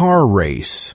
car race.